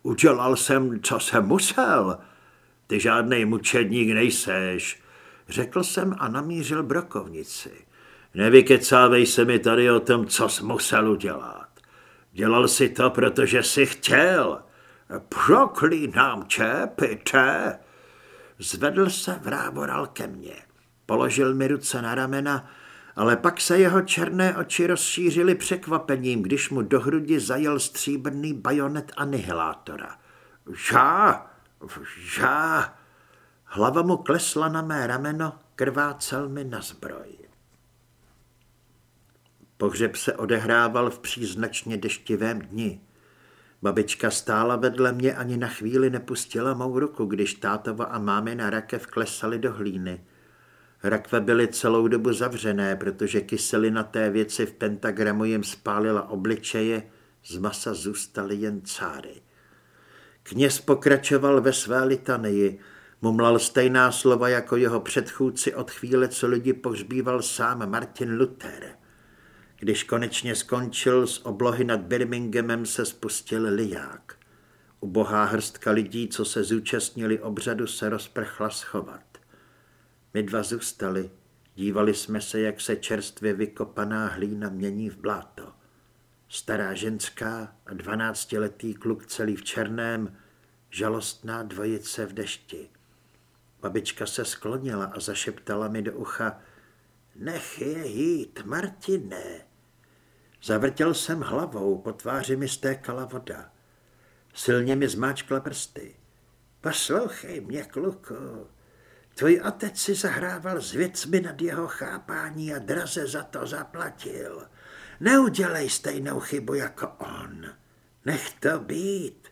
Udělal jsem, co jsem musel. Ty žádnej mučedník nejseš, řekl jsem a namířil brokovnici. Nevykecávej se mi tady o tom, co jsi musel udělat. Dělal si to, protože jsi chtěl. Proklínám tě, pité. Zvedl se, vrávoral ke mně. Položil mi ruce na ramena, ale pak se jeho černé oči rozšířily překvapením, když mu do hrudi zajel stříbrný bajonet anihilátora. Já, já. Hlava mu klesla na mé rameno, krvácel mi na zbroj. Pohřeb se odehrával v příznačně deštivém dni. Babička stála vedle mě ani na chvíli nepustila mou ruku, když tátova a mámina rakev klesaly do hlíny. Rakve byly celou dobu zavřené, protože kyselina té věci v pentagramu jim spálila obličeje, z masa zůstaly jen cáry. Kněz pokračoval ve své litanii, mumlal stejná slova jako jeho předchůdci od chvíle, co lidi pohřbíval sám Martin Luther. Když konečně skončil, z oblohy nad Birminghamem se spustil liják. Ubohá hrstka lidí, co se zúčastnili obřadu, se rozprchla schovat. My dva zůstali, dívali jsme se, jak se čerstvě vykopaná hlína mění v bláto. Stará ženská a dvanáctiletý kluk celý v černém, žalostná dvojice v dešti. Babička se sklonila a zašeptala mi do ucha, nech je jít, Martine. Zavrtěl jsem hlavou, po tváři mi stékala voda. Silně mi zmáčkla prsty. Poslouchej mě, kluku, tvůj otec si zahrával s věcmi nad jeho chápání a draze za to zaplatil. Neudělej stejnou chybu jako on. Nech to být.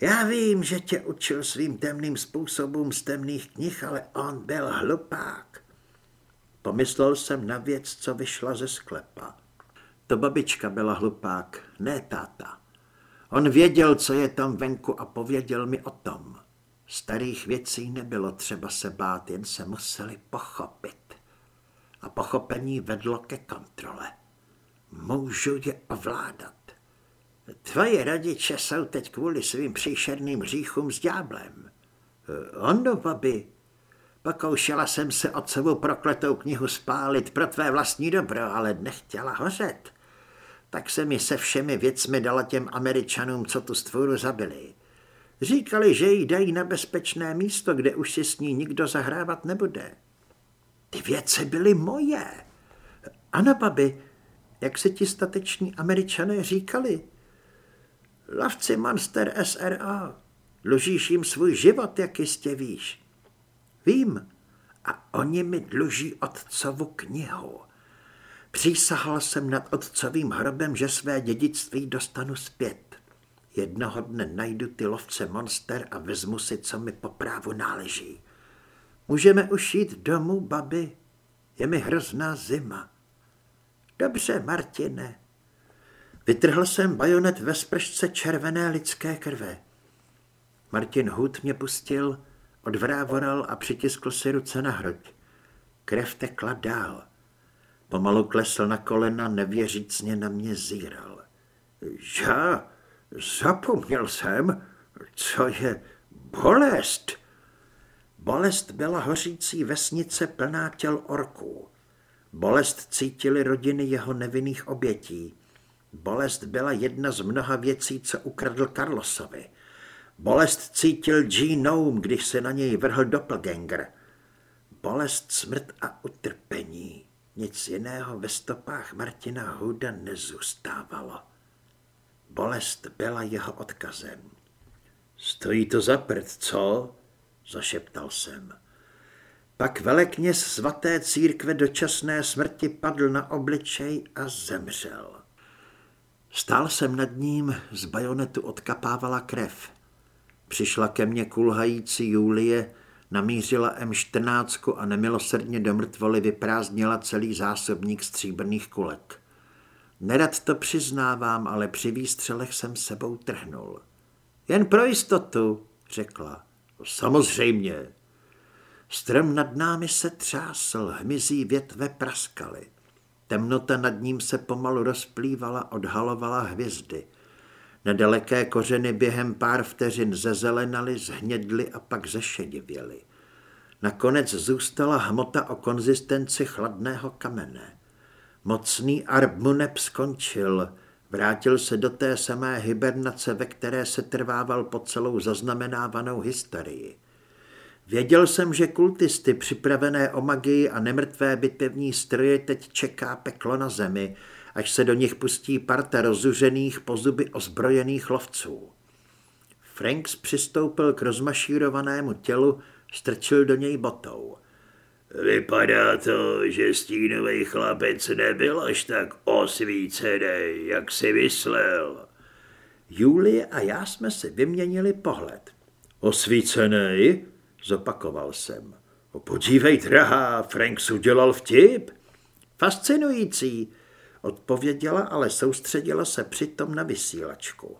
Já vím, že tě učil svým temným způsobům z temných knih, ale on byl hlupák. Pomyslel jsem na věc, co vyšla ze sklepa. To babička byla hlupák, ne táta. On věděl, co je tam venku a pověděl mi o tom. Starých věcí nebylo třeba se bát, jen se museli pochopit. A pochopení vedlo ke kontrole. Můžu je ovládat. Tvoje rodiče jsou teď kvůli svým příšerným hříchům s ďáblem. Ono, babi, pokoušela jsem se otcovou prokletou knihu spálit pro tvé vlastní dobro, ale nechtěla hořet. Tak se mi se všemi věcmi dala těm američanům, co tu stvůru zabili. Říkali, že jí dají na bezpečné místo, kde už si s ní nikdo zahrávat nebude. Ty věci byly moje. Ano, babi, jak se ti stateční američané říkali. Lavci Monster SRA, dlužíš jim svůj život, jak jistě víš. Vím, a oni mi dluží otcovu knihu. Přísahal jsem nad otcovým hrobem, že své dědictví dostanu zpět. Jednoho dne najdu ty lovce monster a vezmu si, co mi po právu náleží. Můžeme už jít domů, babi? Je mi hrozná zima. Dobře, Martine. Vytrhl jsem bajonet ve spršce červené lidské krve. Martin Hud mě pustil, odvrávoral a přitiskl si ruce na hroď. Krev tekla dál. Pomalu klesl na kolena, nevěřícně na mě zíral. Já zapomněl jsem, co je bolest. Bolest byla hořící vesnice plná těl orků. Bolest cítili rodiny jeho nevinných obětí. Bolest byla jedna z mnoha věcí, co ukradl Carlosovi. Bolest cítil Genome, když se na něj vrhl doppelganger. Bolest, smrt a utrpení. Nic jiného ve stopách Martina Huda nezůstávalo. Bolest byla jeho odkazem. Stojí to za prd, co? Zašeptal jsem. Pak velekněz svaté církve dočasné smrti padl na obličej a zemřel. Stál jsem nad ním, z bajonetu odkapávala krev. Přišla ke mně kulhající Julie, namířila M14 a nemilosrdně do mrtvoly vyprázdnila celý zásobník stříbrných kulek. Nerad to přiznávám, ale při výstřelech jsem sebou trhnul. Jen pro jistotu, řekla. Samozřejmě. Strom nad námi se třásl, hmyzí větve praskaly. Temnota nad ním se pomalu rozplývala, odhalovala hvězdy. Nedaleké kořeny během pár vteřin zezelenaly, zhnědly a pak zešedivěly. Nakonec zůstala hmota o konzistenci chladného kamene. Mocný Arbmuneb skončil, vrátil se do té samé hibernace, ve které se trvával po celou zaznamenávanou historii. Věděl jsem, že kultisty připravené o magii a nemrtvé bitevní stroje teď čeká peklo na zemi, až se do nich pustí parta rozuřených po zuby ozbrojených lovců. Franks přistoupil k rozmašírovanému tělu, strčil do něj botou. Vypadá to, že stínový chlapec nebyl až tak osvícený, jak si myslel. Julie a já jsme si vyměnili pohled. Osvícený? Zopakoval jsem. Podívej, drahá, Franks udělal vtip. Fascinující, odpověděla, ale soustředila se přitom na vysílačku.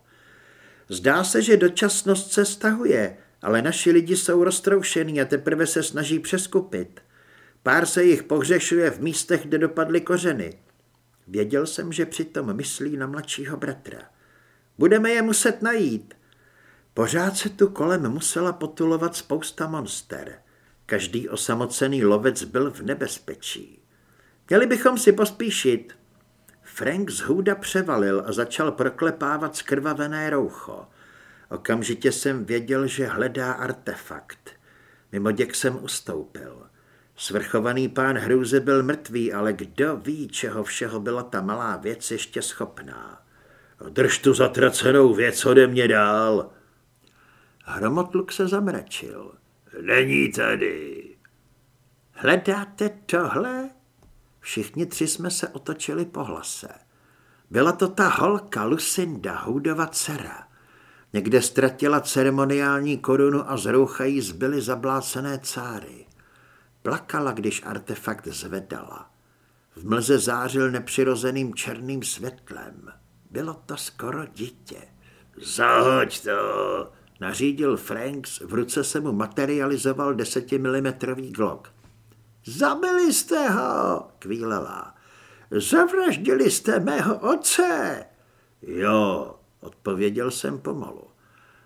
Zdá se, že dočasnost se stahuje, ale naši lidi jsou roztroušený a teprve se snaží přeskupit. Pár se jich pohřešuje v místech, kde dopadly kořeny. Věděl jsem, že přitom myslí na mladšího bratra. Budeme je muset najít. Pořád se tu kolem musela potulovat spousta monster. Každý osamocený lovec byl v nebezpečí. Měli bychom si pospíšit. Frank z hůda převalil a začal proklepávat skrvavené roucho. Okamžitě jsem věděl, že hledá artefakt. Mimo děk jsem ustoupil. Svrchovaný pán hrůze byl mrtvý, ale kdo ví, čeho všeho byla ta malá věc ještě schopná. Drž tu zatracenou věc ode mě dál. Hromotluk se zamračil. Není tady. Hledáte tohle? Všichni tři jsme se otočili po hlase. Byla to ta holka Lucinda, Houdova dcera. Někde ztratila ceremoniální korunu a z jí zbyly zablácené cáry. Plakala, když artefakt zvedala. V mlze zářil nepřirozeným černým světlem. Bylo to skoro dítě. Zahoď to, nařídil Franks, v ruce se mu materializoval desetimilimetrový glok. Zabili jste ho, kvílela. Zavraždili jste mého otce. Jo, odpověděl jsem pomalu.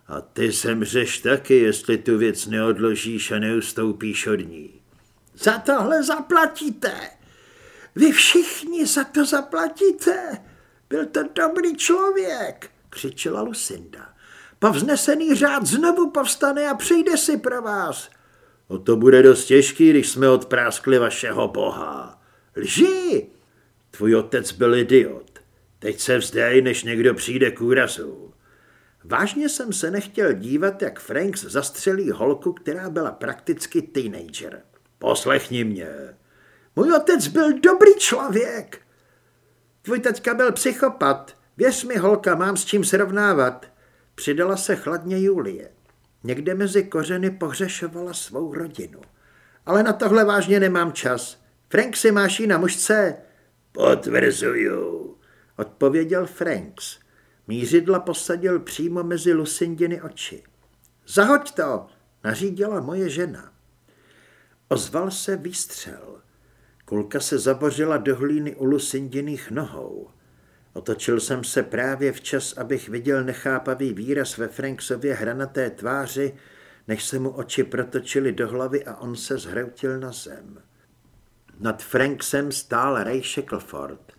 A ty zemřeš taky, jestli tu věc neodložíš a neustoupíš od ní. Za tohle zaplatíte. Vy všichni za to zaplatíte. Byl to dobrý člověk, křičela Lucinda. Povznesený řád znovu povstane a přijde si pro vás. O to bude dost těžký, když jsme odpráskli vašeho boha. Lži! Tvůj otec byl idiot. Teď se vzdej, než někdo přijde k úrazu. Vážně jsem se nechtěl dívat, jak Franks zastřelí holku, která byla prakticky teenager. Poslechni mě. Můj otec byl dobrý člověk. Tvůj teďka byl psychopat. Věř mi, holka, mám s čím srovnávat. Přidala se chladně Julie. Někde mezi kořeny pohřešovala svou rodinu. Ale na tohle vážně nemám čas. Frank si máš na mužce? Potvrzuju, odpověděl Franks. Mířidla posadil přímo mezi Lucindiny oči. Zahoď to, nařídila moje žena. Ozval se výstřel. Kulka se zabořila do hlíny u Lucindiných nohou. Otočil jsem se právě včas, abych viděl nechápavý výraz ve Franksově hranaté tváři, než se mu oči protočily do hlavy a on se zhroutil na zem. Nad Franksem stál Ray Shackleford.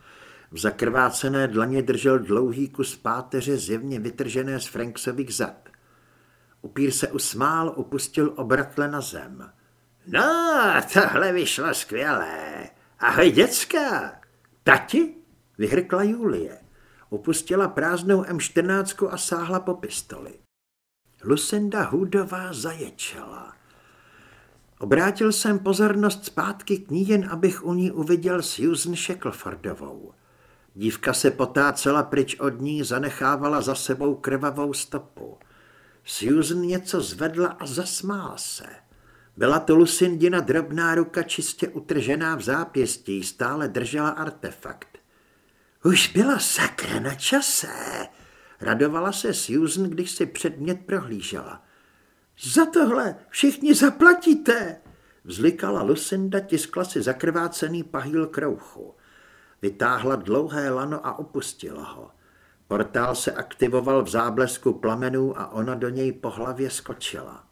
V zakrvácené dlaně držel dlouhý kus páteře zjevně vytržené z Franksových zad. Upír se usmál, upustil obratle na zem. No, tohle vyšlo skvělé. Ahoj, děcka. Tati? Vyhrkla Julie. Opustila prázdnou M14 a sáhla po pistoli. Lucinda Hudová zaječela. Obrátil jsem pozornost zpátky k ní, jen abych u ní uviděl Susan Shacklefordovou. Dívka se potácela pryč od ní, zanechávala za sebou krvavou stopu. Susan něco zvedla a zasmála se. Byla to Lucindina drobná ruka čistě utržená v zápěstí, stále držela artefakt. Už byla sakra na čase, radovala se Susan, když si předmět prohlížela. Za tohle všichni zaplatíte, vzlikala Lucinda, tiskla si zakrvácený pahýl krouchu. Vytáhla dlouhé lano a opustila ho. Portál se aktivoval v záblesku plamenů a ona do něj po hlavě skočila.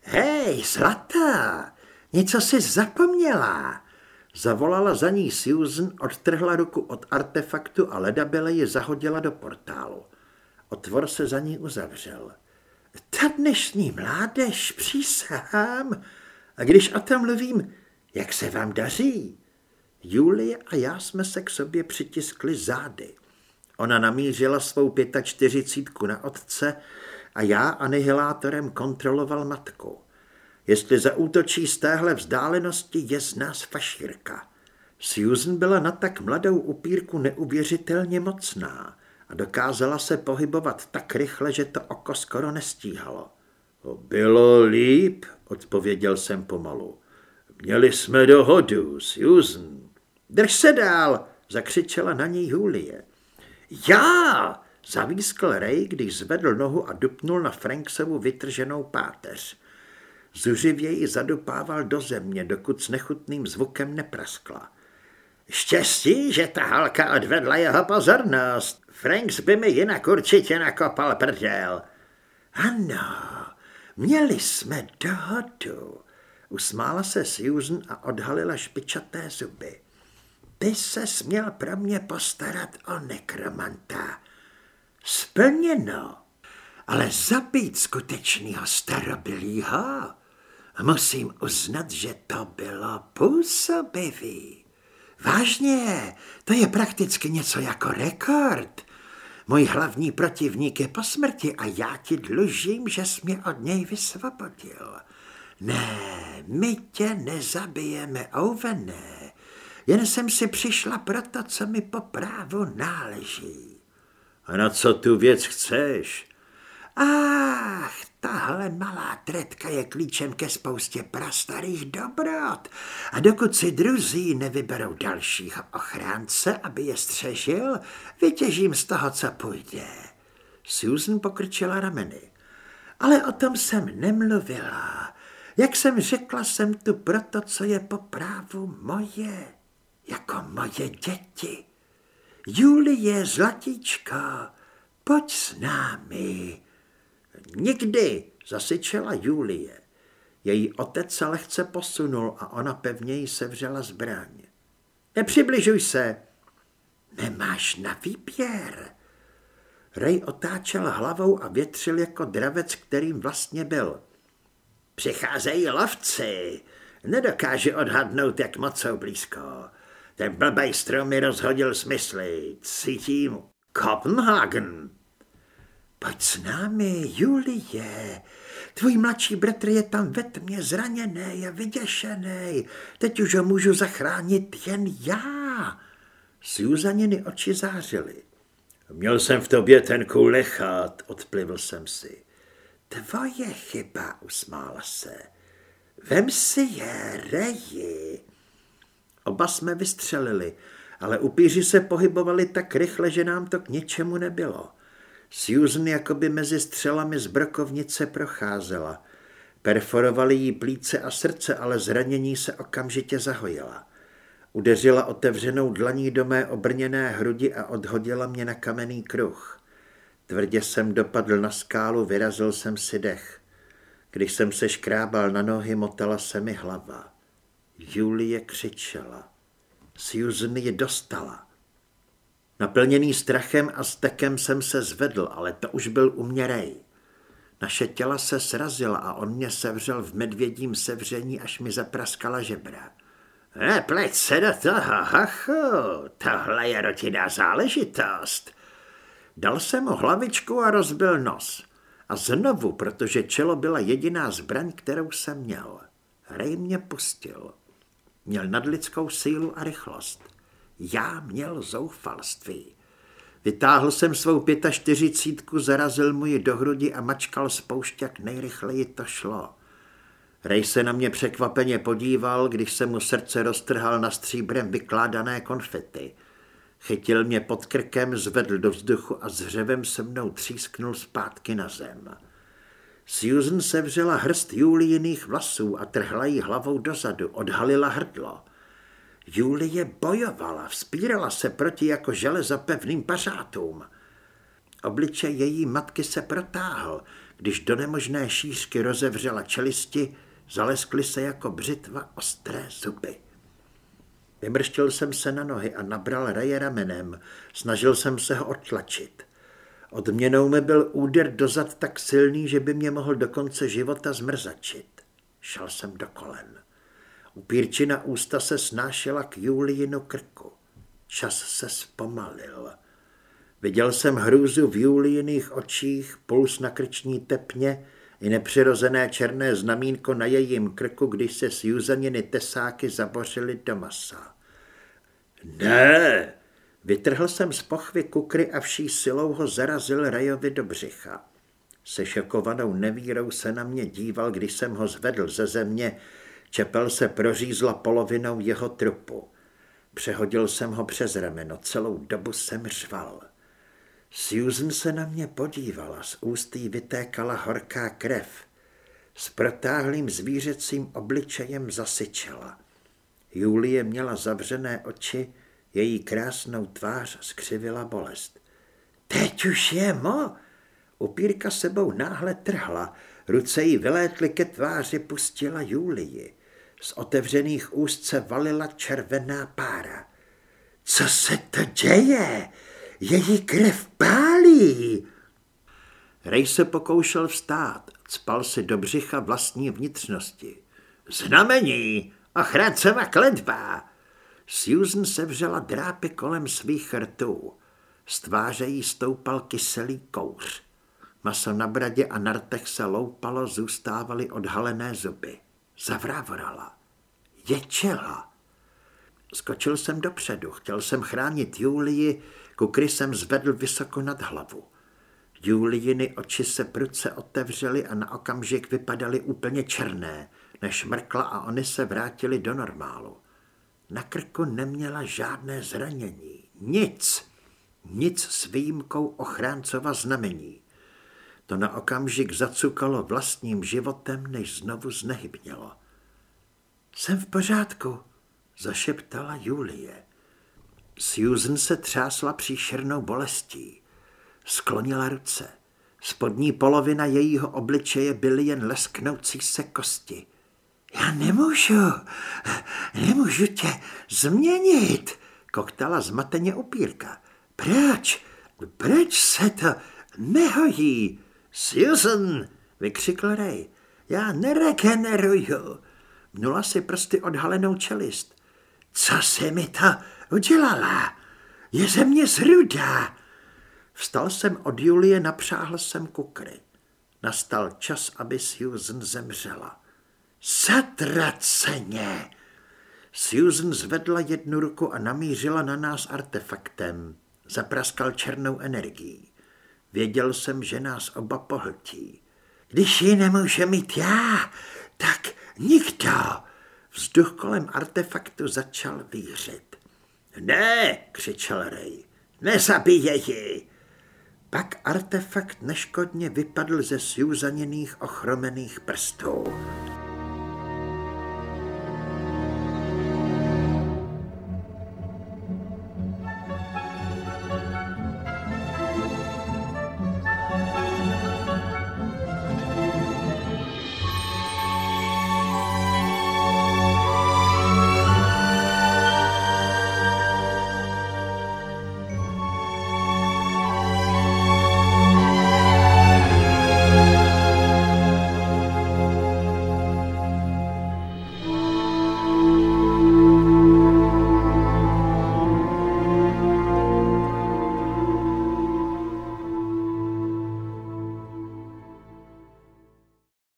Hej, zlatá, něco si zapomněla. Zavolala za ní Susan, odtrhla ruku od artefaktu a ledabele ji zahodila do portálu. Otvor se za ní uzavřel. Ta dnešní mládež, přísahám. A když o tom mluvím, jak se vám daří? Julie a já jsme se k sobě přitiskli zády. Ona namířila svou pětačtyřicítku na otce a já anihilátorem kontroloval matku. Jestli zaútočí z téhle vzdálenosti, je z nás fašírka. Susan byla na tak mladou upírku neuvěřitelně mocná a dokázala se pohybovat tak rychle, že to oko skoro nestíhalo. Bylo líp, odpověděl jsem pomalu. Měli jsme dohodu, Susan. Drž se dál, zakřičela na něj Julie. Já, Zavískl Ray, když zvedl nohu a dupnul na Franksovu vytrženou páteř. Zuřivěji zadupával do země, dokud s nechutným zvukem nepraskla. Štěstí, že ta halka odvedla jeho pozornost. Franks by mi jinak určitě nakopal prdel. Ano, měli jsme dohodu. Usmála se Susan a odhalila špičaté zuby. Ty se směl pro mě postarat o nekromanta. Splněno. Ale zabít skutečného starobilýho, musím uznat, že to bylo působivý. Vážně, to je prakticky něco jako rekord. Můj hlavní protivník je po smrti a já ti dlužím, že jsi mě od něj vysvobodil. Ne, my tě nezabijeme, Ovené. Jen jsem si přišla pro to, co mi po právu náleží. A na co tu věc chceš? Ach, tahle malá tretka je klíčem ke spoustě prastarých dobrot. A dokud si druzí nevyberou dalšího ochránce, aby je střežil, vytěžím z toho, co půjde. Susan pokrčila rameny. Ale o tom jsem nemluvila. Jak jsem řekla, jsem tu proto, co je po právu moje, jako moje děti. Julie, zlatíčko, pojď s námi. Nikdy, zasyčela Julie. Její otec se lehce posunul a ona pevněji sevřela zbraň. Nepřibližuj se. Nemáš na výběr. Rej otáčel hlavou a větřil jako dravec, kterým vlastně byl. Přicházejí lovci. Nedokáže odhadnout, jak moc jsou blízko. Ten blbej strom mi rozhodil smysly. Cítím Kopenhagen. Pojď s námi, Julie. Tvůj mladší bratr je tam ve tmě zraněný a vyděšený. Teď už ho můžu zachránit jen já. Suzaniny oči zářily. Měl jsem v tobě ten kulechát, odplivl jsem si. Tvoje chyba, usmála se. Vem si je, reji. Oba jsme vystřelili, ale upíři se pohybovali tak rychle, že nám to k ničemu nebylo. Susan jakoby mezi střelami z brokovnice procházela. Perforovali jí plíce a srdce, ale zranění se okamžitě zahojila. Udeřila otevřenou dlaní do mé obrněné hrudi a odhodila mě na kamenný kruh. Tvrdě jsem dopadl na skálu, vyrazil jsem si dech. Když jsem se škrábal na nohy, motala se mi hlava. Julie křičela. Susan ji dostala. Naplněný strachem a stekem jsem se zvedl, ale to už byl uměrej. Naše těla se srazila a on mě sevřel v medvědím sevření, až mi zapraskala žebra. Nepleť se do toho, hachu, tohle je rodinná záležitost. Dal jsem mu hlavičku a rozbil nos. A znovu, protože čelo byla jediná zbraň, kterou jsem měl. Rej mě pustil. Měl nadlidskou sílu a rychlost. Já měl zoufalství. Vytáhl jsem svou pětačtyřicítku, zarazil mu ji do hrudi a mačkal spoušť, jak nejrychleji to šlo. Rej se na mě překvapeně podíval, když se mu srdce roztrhal na stříbrem vykládané konfety. Chytil mě pod krkem, zvedl do vzduchu a s hřevem se mnou třísknul zpátky na zem. Susan sevřela hrst Julijiných vlasů a trhla jí hlavou dozadu, odhalila hrdlo. Julie bojovala, vzpírala se proti jako železo pevným pařátům. Obličej její matky se protáhl, když do nemožné šířky rozevřela čelisti, zaleskly se jako břitva ostré zuby. Vymrštil jsem se na nohy a nabral raje ramenem, snažil jsem se ho otlačit. Odměnou mi byl úder dozad tak silný, že by mě mohl do konce života zmrzačit. Šel jsem do kolen. Upírčina ústa se snášela k Julijinu krku. Čas se zpomalil. Viděl jsem hrůzu v Julijiných očích, puls na krční tepně i nepřirozené černé znamínko na jejím krku, když se s Juzaniny tesáky zabořily do masa. Ne! Vytrhl jsem z pochvy kukry a vší silou ho zarazil Rajovi do břicha. Se šokovanou nevírou se na mě díval, když jsem ho zvedl ze země, Čepel se prořízla polovinou jeho trupu. Přehodil jsem ho přes rameno, celou dobu jsem řval. Susan se na mě podívala, z ústí vytékala horká krev. S protáhlým zvířecím obličejem zasyčela. Julie měla zavřené oči, její krásnou tvář skřivila bolest. Teď už je mo! Upírka sebou náhle trhla, ruce jí vylétly ke tváři, pustila Julii. Z otevřených úst se valila červená pára. Co se to děje? Její krev pálí! Rej se pokoušel vstát, cpal si do břicha vlastní vnitřnosti. Znamení! Ochráncova kletba! Susan sevřela drápy kolem svých rtů. Z tváře jí stoupal kyselý kouř. Maso na bradě a na rtech se loupalo, zůstávaly odhalené zuby. Zavrávorala. Ječela. Skočil jsem dopředu, chtěl jsem chránit Julii, kukry jsem zvedl vysoko nad hlavu. Julijiny oči se prudce otevřely a na okamžik vypadaly úplně černé, než mrkla a oni se vrátili do normálu. Na krku neměla žádné zranění. Nic. Nic s výjimkou ochráncova znamení. To na okamžik zacukalo vlastním životem, než znovu znehybnělo. Jsem v pořádku, zašeptala Julie. Susan se třásla příšernou bolestí. Sklonila ruce. Spodní polovina jejího obličeje byly jen lesknoucí se kosti. Já nemůžu, nemůžu tě změnit, koktala zmateně upírka. Proč, proč se to nehojí? Susan, vykřikl Ray, já neregeneruju. Mnula si prsty odhalenou čelist. Co se mi to udělala? Je ze mě zrudá. Vstal jsem od Julie, napřáhl jsem kukry. Nastal čas, aby Susan zemřela. Zatraceně! Susan zvedla jednu ruku a namířila na nás artefaktem. Zapraskal černou energií. Věděl jsem, že nás oba pohltí. Když ji nemůže mít já, tak nikdo. Vzduch kolem artefaktu začal vířit. Ne, křičel Ray, nezabíje ji. Pak artefakt neškodně vypadl ze Susaněných ochromených prstů.